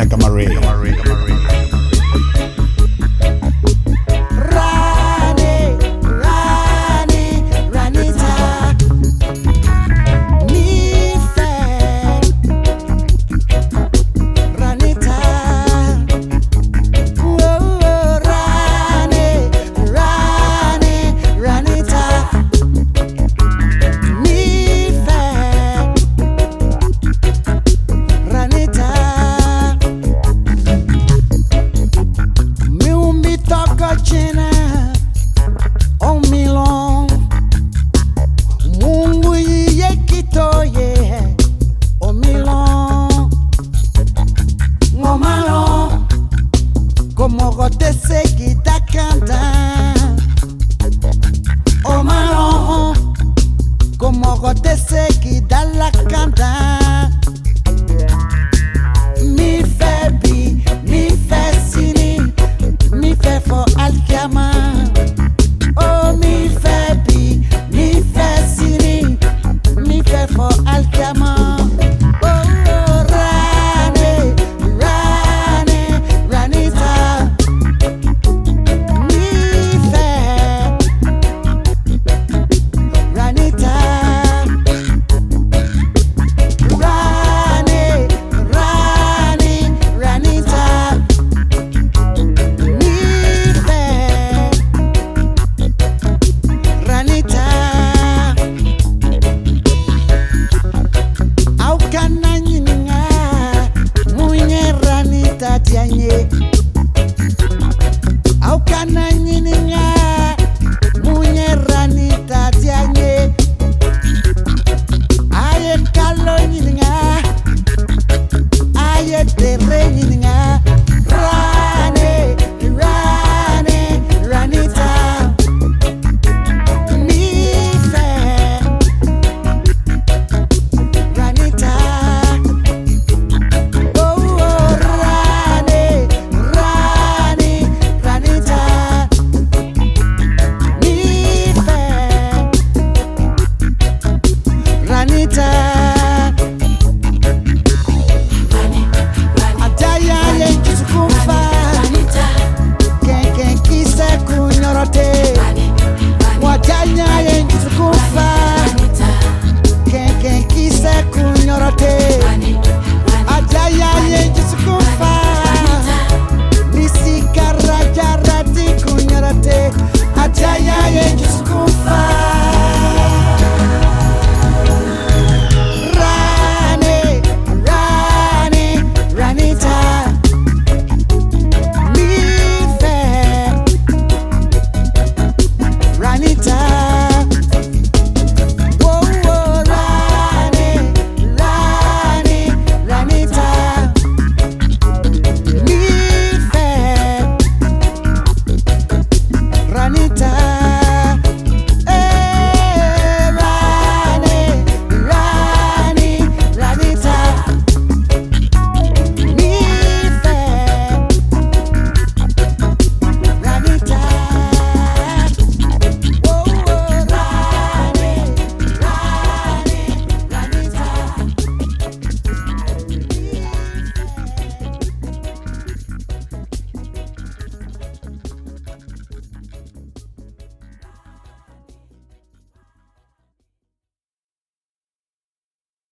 Mega Marie. mais que amar.